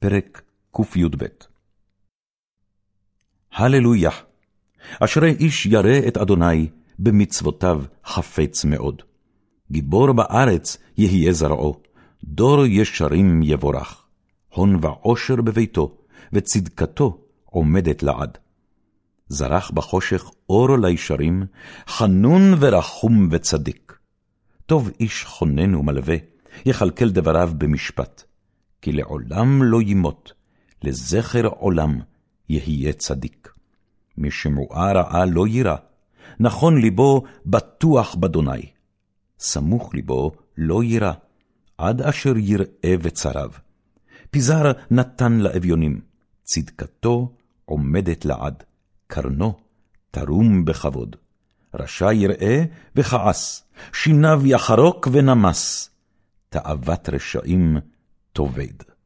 פרק קי"ב הללויה, אשרי איש ירא את אדוני, במצוותיו חפץ מאוד. גיבור בארץ יהיה זרעו, דור ישרים יבורך. הון ועושר בביתו, וצדקתו עומדת לעד. זרח בחושך אור לישרים, חנון ורחום וצדיק. טוב איש חונן ומלווה, יכלכל דבריו במשפט. כי לעולם לא ימות, לזכר עולם יהיה צדיק. משמועה רעה לא יירא, נכון ליבו בטוח באדוני. סמוך ליבו לא יירא, עד אשר יראה בצריו. פיזר נתן לאביונים, צדקתו עומדת לעד, קרנו תרום בכבוד. רשע יראה וכעס, שיניו יחרוק ונמס, תאוות רשעים Tom